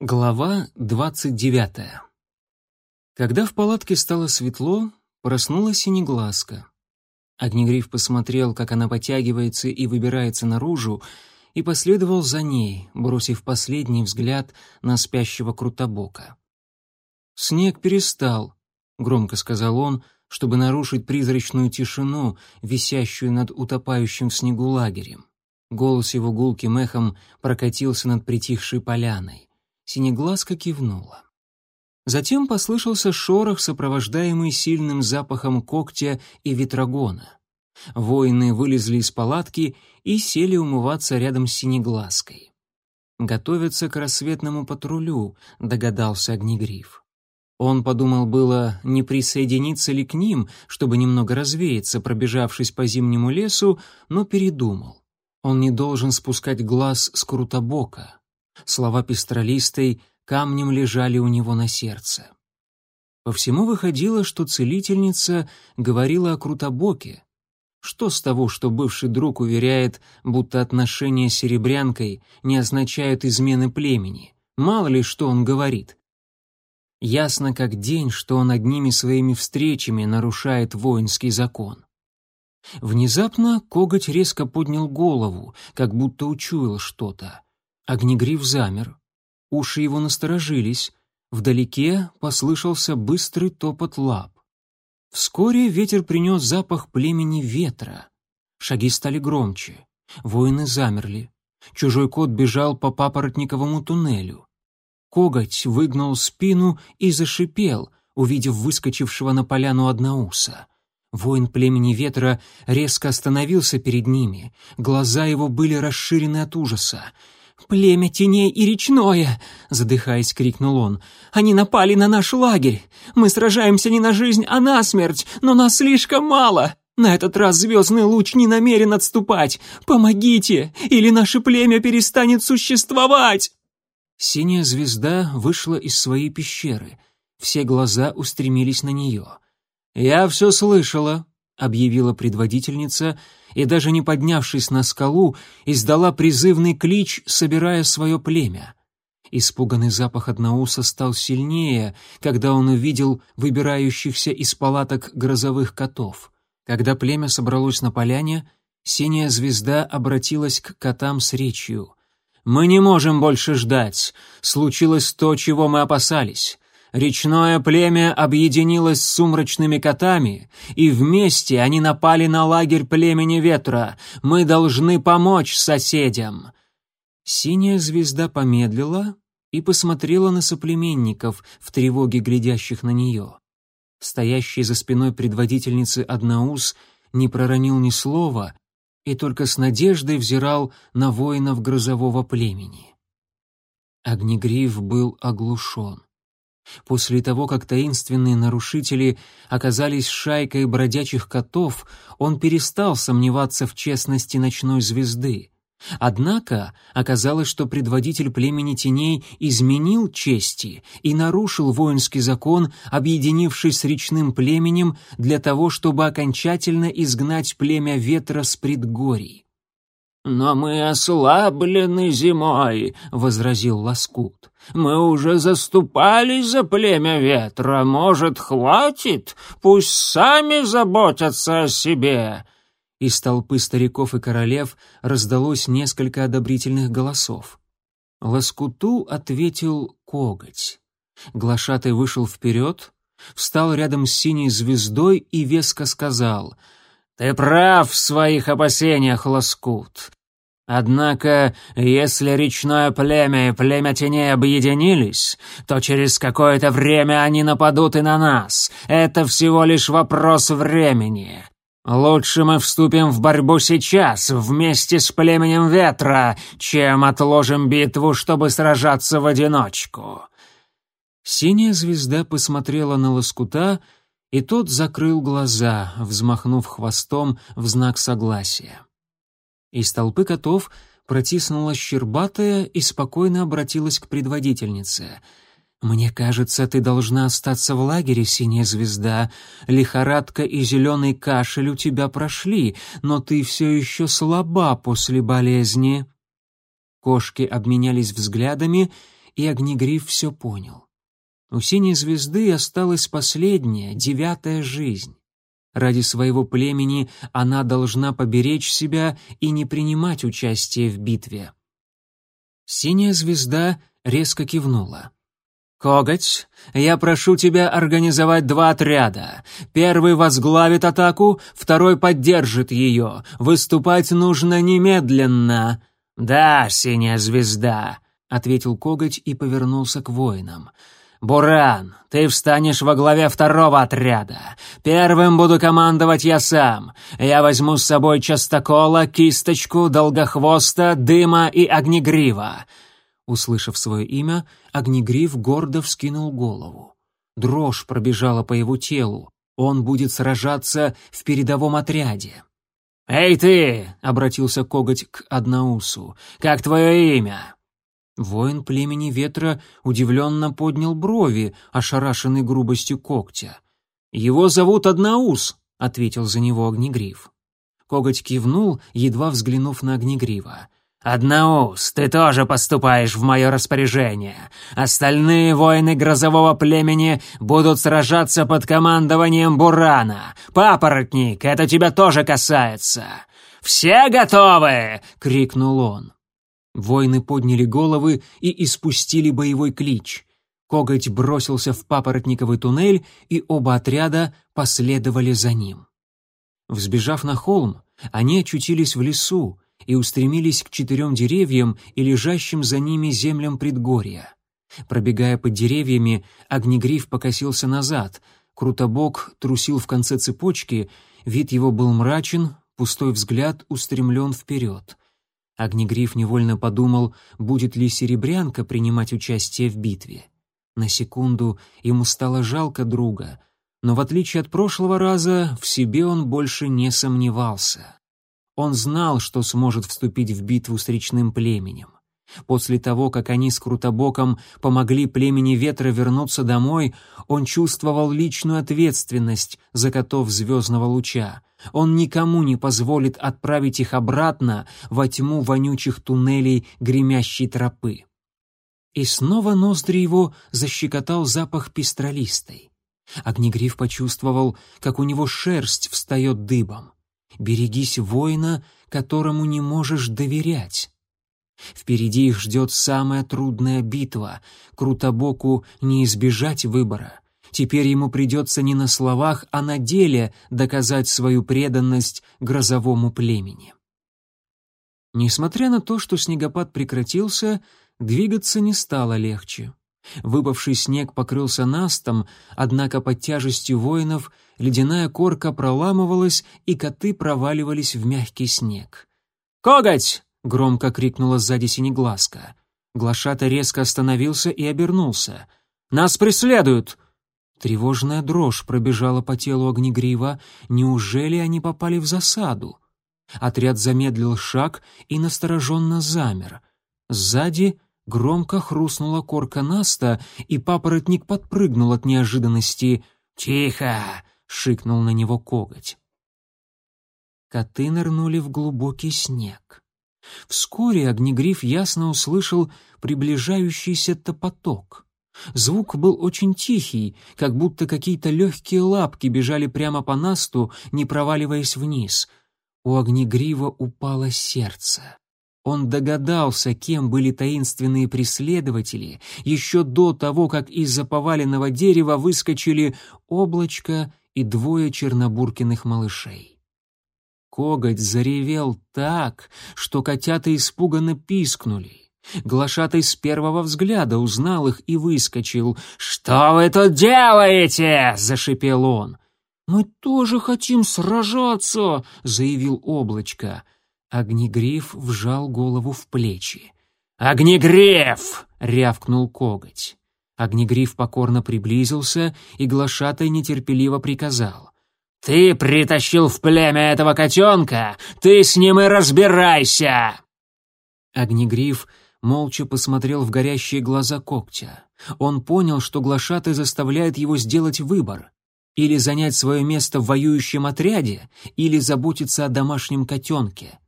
Глава двадцать девятая. Когда в палатке стало светло, проснулась синеглазка. Огнегриф посмотрел, как она потягивается и выбирается наружу, и последовал за ней, бросив последний взгляд на спящего Крутобока. «Снег перестал», — громко сказал он, чтобы нарушить призрачную тишину, висящую над утопающим в снегу лагерем. Голос его гулким эхом прокатился над притихшей поляной. Синеглазка кивнула. Затем послышался шорох, сопровождаемый сильным запахом когтя и ветрогона. Воины вылезли из палатки и сели умываться рядом с Синеглазкой. «Готовятся к рассветному патрулю», — догадался Огнегриф. Он подумал было, не присоединиться ли к ним, чтобы немного развеяться, пробежавшись по зимнему лесу, но передумал. Он не должен спускать глаз с Крутобока. Слова пестролистой камнем лежали у него на сердце. По всему выходило, что целительница говорила о Крутобоке. Что с того, что бывший друг уверяет, будто отношения с серебрянкой не означают измены племени? Мало ли, что он говорит. Ясно как день, что он одними своими встречами нарушает воинский закон. Внезапно коготь резко поднял голову, как будто учуял что-то. Огнегриф замер. Уши его насторожились. Вдалеке послышался быстрый топот лап. Вскоре ветер принес запах племени ветра. Шаги стали громче. Воины замерли. Чужой кот бежал по папоротниковому туннелю. Коготь выгнал спину и зашипел, увидев выскочившего на поляну одноуса. Воин племени ветра резко остановился перед ними. Глаза его были расширены от ужаса. «Племя теней и речное!» — задыхаясь, крикнул он. «Они напали на наш лагерь! Мы сражаемся не на жизнь, а на смерть, но нас слишком мало! На этот раз звездный луч не намерен отступать! Помогите, или наше племя перестанет существовать!» Синяя звезда вышла из своей пещеры. Все глаза устремились на нее. «Я все слышала», — объявила предводительница, и даже не поднявшись на скалу, издала призывный клич, собирая свое племя. Испуганный запах одноуса стал сильнее, когда он увидел выбирающихся из палаток грозовых котов. Когда племя собралось на поляне, синяя звезда обратилась к котам с речью. «Мы не можем больше ждать. Случилось то, чего мы опасались. Речное племя объединилось с сумрачными котами, и вместе они напали на лагерь племени ветра. Мы должны помочь соседям». Синяя звезда помедлила и посмотрела на соплеменников, в тревоге глядящих на нее. Стоящий за спиной предводительницы Одноус не проронил ни слова и только с надеждой взирал на воинов грозового племени. Огнегриф был оглушен. После того, как таинственные нарушители оказались шайкой бродячих котов, он перестал сомневаться в честности ночной звезды. Однако оказалось, что предводитель племени теней изменил чести и нарушил воинский закон, объединившись с речным племенем для того, чтобы окончательно изгнать племя ветра с предгорий. «Но мы ослаблены зимой», — возразил Лоскут. «Мы уже заступались за племя ветра. Может, хватит? Пусть сами заботятся о себе». Из толпы стариков и королев раздалось несколько одобрительных голосов. Лоскуту ответил коготь. Глашатай вышел вперед, встал рядом с синей звездой и веско сказал — «Ты прав в своих опасениях, Лоскут. Однако, если речное племя и племя теней объединились, то через какое-то время они нападут и на нас. Это всего лишь вопрос времени. Лучше мы вступим в борьбу сейчас, вместе с племенем ветра, чем отложим битву, чтобы сражаться в одиночку». Синяя звезда посмотрела на лоскута, и тот закрыл глаза, взмахнув хвостом в знак согласия. Из толпы котов протиснулась щербатая и спокойно обратилась к предводительнице. «Мне кажется, ты должна остаться в лагере, синяя звезда. Лихорадка и зеленый кашель у тебя прошли, но ты все еще слаба после болезни». Кошки обменялись взглядами, и Огнегриф все понял. У синей звезды осталась последняя, девятая жизнь. Ради своего племени она должна поберечь себя и не принимать участие в битве. Синяя звезда резко кивнула. «Коготь, я прошу тебя организовать два отряда. Первый возглавит атаку, второй поддержит ее. Выступать нужно немедленно». «Да, синяя звезда», — ответил Коготь и повернулся к воинам. «Буран, ты встанешь во главе второго отряда. Первым буду командовать я сам. Я возьму с собой частокола, кисточку, долгохвоста, дыма и огнегрива». Услышав свое имя, огнегрив гордо вскинул голову. Дрожь пробежала по его телу. Он будет сражаться в передовом отряде. «Эй ты!» — обратился коготь к Одноусу. «Как твое имя?» Воин племени ветра удивленно поднял брови, ошарашенный грубостью когтя. «Его зовут Одноус», — ответил за него Огнегриф. Коготь кивнул, едва взглянув на Огнегрива. «Одноус, ты тоже поступаешь в мое распоряжение. Остальные воины грозового племени будут сражаться под командованием Бурана. Папоротник, это тебя тоже касается!» «Все готовы!» — крикнул он. Воины подняли головы и испустили боевой клич. Коготь бросился в папоротниковый туннель, и оба отряда последовали за ним. Взбежав на холм, они очутились в лесу и устремились к четырем деревьям и лежащим за ними землям предгорья. Пробегая под деревьями, огнегриф покосился назад, Крутобок трусил в конце цепочки, вид его был мрачен, пустой взгляд устремлен вперед — Огнегриф невольно подумал, будет ли серебрянка принимать участие в битве. На секунду ему стало жалко друга, но в отличие от прошлого раза, в себе он больше не сомневался. Он знал, что сможет вступить в битву с речным племенем. После того, как они с Крутобоком помогли племени ветра вернуться домой, он чувствовал личную ответственность за котов звездного луча. Он никому не позволит отправить их обратно во тьму вонючих туннелей гремящей тропы. И снова ноздри его защекотал запах пестролистой. Огнегриф почувствовал, как у него шерсть встает дыбом. «Берегись воина, которому не можешь доверять». Впереди их ждет самая трудная битва. Крутобоку не избежать выбора. Теперь ему придется не на словах, а на деле доказать свою преданность грозовому племени. Несмотря на то, что снегопад прекратился, двигаться не стало легче. Выпавший снег покрылся настом, однако под тяжестью воинов ледяная корка проламывалась, и коты проваливались в мягкий снег. «Коготь!» — громко крикнула сзади синеглазка. Глашата резко остановился и обернулся. «Нас преследуют!» Тревожная дрожь пробежала по телу огнегрива. Неужели они попали в засаду? Отряд замедлил шаг и настороженно замер. Сзади громко хрустнула корка Наста, и папоротник подпрыгнул от неожиданности. «Тихо!» — шикнул на него коготь. Коты нырнули в глубокий снег. Вскоре Огнегриф ясно услышал приближающийся топоток. Звук был очень тихий, как будто какие-то легкие лапки бежали прямо по насту, не проваливаясь вниз. У Огнегрива упало сердце. Он догадался, кем были таинственные преследователи, еще до того, как из-за поваленного дерева выскочили облачко и двое чернобуркиных малышей. Коготь заревел так, что котята испуганно пискнули. Глашатай с первого взгляда узнал их и выскочил. «Что вы тут делаете?» — зашипел он. «Мы тоже хотим сражаться!» — заявил облачко. Огнегриф вжал голову в плечи. «Огнегриф!» — рявкнул коготь. Огнегриф покорно приблизился, и глашатай нетерпеливо приказал. «Ты притащил в племя этого котенка! Ты с ним и разбирайся!» Огнегриф молча посмотрел в горящие глаза когтя. Он понял, что глашатый заставляет его сделать выбор. Или занять свое место в воюющем отряде, или заботиться о домашнем котенке.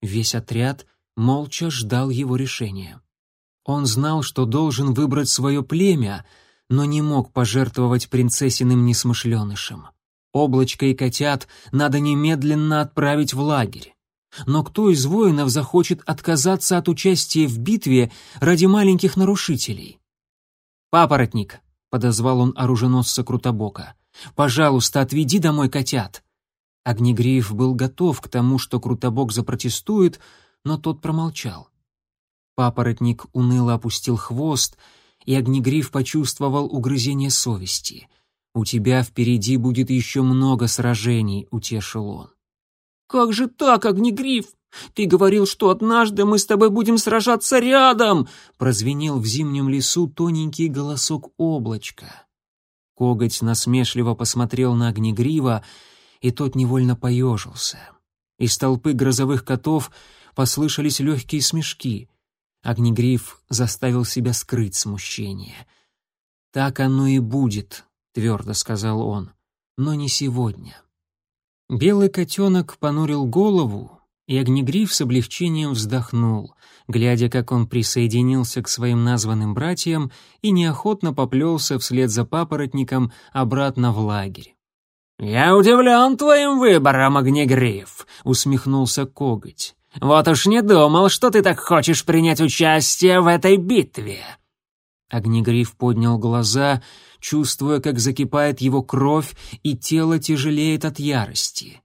Весь отряд молча ждал его решения. Он знал, что должен выбрать свое племя, но не мог пожертвовать принцессиным несмышленышем. Облачко и котят надо немедленно отправить в лагерь. Но кто из воинов захочет отказаться от участия в битве ради маленьких нарушителей? «Папоротник», — подозвал он оруженосца Крутобока, — «пожалуйста, отведи домой котят». Огнегриев был готов к тому, что Крутобок запротестует, но тот промолчал. Папоротник уныло опустил хвост, и Огнегриф почувствовал угрызение совести. «У тебя впереди будет еще много сражений», — утешил он. «Как же так, Огнегриф? Ты говорил, что однажды мы с тобой будем сражаться рядом!» Прозвенел в зимнем лесу тоненький голосок облачка. Коготь насмешливо посмотрел на Огнегрива, и тот невольно поежился. Из толпы грозовых котов послышались легкие смешки. Огнегриф заставил себя скрыть смущение. «Так оно и будет», — твердо сказал он, — «но не сегодня». Белый котенок понурил голову, и Огнегриф с облегчением вздохнул, глядя, как он присоединился к своим названным братьям и неохотно поплелся вслед за папоротником обратно в лагерь. «Я удивлен твоим выбором, Огнегриф», — усмехнулся Коготь. «Вот уж не думал, что ты так хочешь принять участие в этой битве». Огнегриф поднял глаза чувствуя, как закипает его кровь и тело тяжелеет от ярости.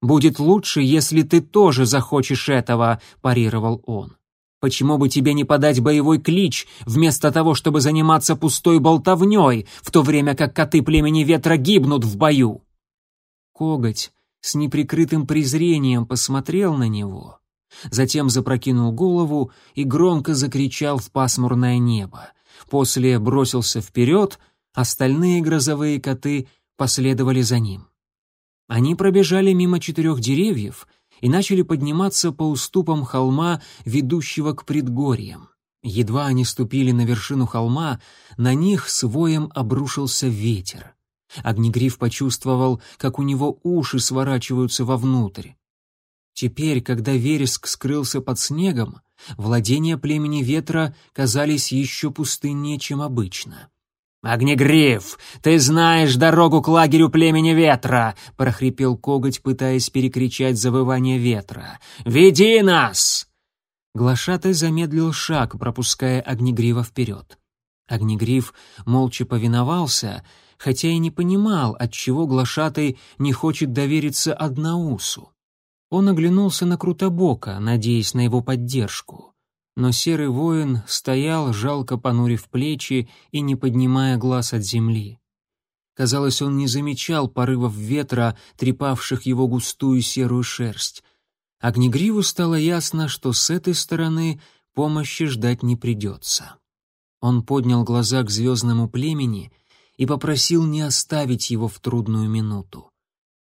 «Будет лучше, если ты тоже захочешь этого», — парировал он. «Почему бы тебе не подать боевой клич, вместо того, чтобы заниматься пустой болтовней, в то время как коты племени ветра гибнут в бою?» Коготь с неприкрытым презрением посмотрел на него, затем запрокинул голову и громко закричал в пасмурное небо. После бросился вперед — Остальные грозовые коты последовали за ним. Они пробежали мимо четырех деревьев и начали подниматься по уступам холма, ведущего к предгорьям. Едва они ступили на вершину холма, на них с воем обрушился ветер. Огнегриф почувствовал, как у него уши сворачиваются вовнутрь. Теперь, когда вереск скрылся под снегом, владения племени ветра казались еще пустыннее, чем обычно. «Огнегриф, ты знаешь дорогу к лагерю племени ветра!» — прохрипел коготь, пытаясь перекричать завывание ветра. «Веди нас!» Глашатай замедлил шаг, пропуская Огнегрива вперед. Огнегриф молча повиновался, хотя и не понимал, отчего Глашатай не хочет довериться Одноусу. Он оглянулся на Крутобока, надеясь на его поддержку но серый воин стоял, жалко понурив плечи и не поднимая глаз от земли. Казалось, он не замечал порывов ветра, трепавших его густую серую шерсть. Огнегриву стало ясно, что с этой стороны помощи ждать не придется. Он поднял глаза к звездному племени и попросил не оставить его в трудную минуту.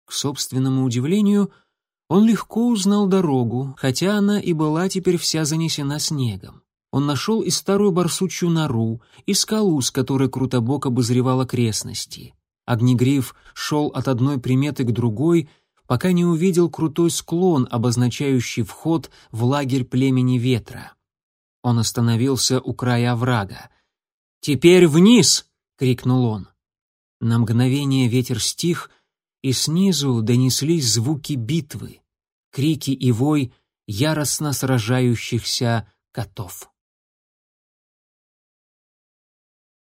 К собственному удивлению — он легко узнал дорогу, хотя она и была теперь вся занесена снегом. Он нашел и старую барсучью нору, и скалу, с которой Крутобок обозревал окрестности. Огнегриф шел от одной приметы к другой, пока не увидел крутой склон, обозначающий вход в лагерь племени ветра. Он остановился у края оврага. «Теперь вниз!» — крикнул он. На мгновение ветер стих, и снизу донеслись звуки битвы, крики и вой яростно сражающихся котов.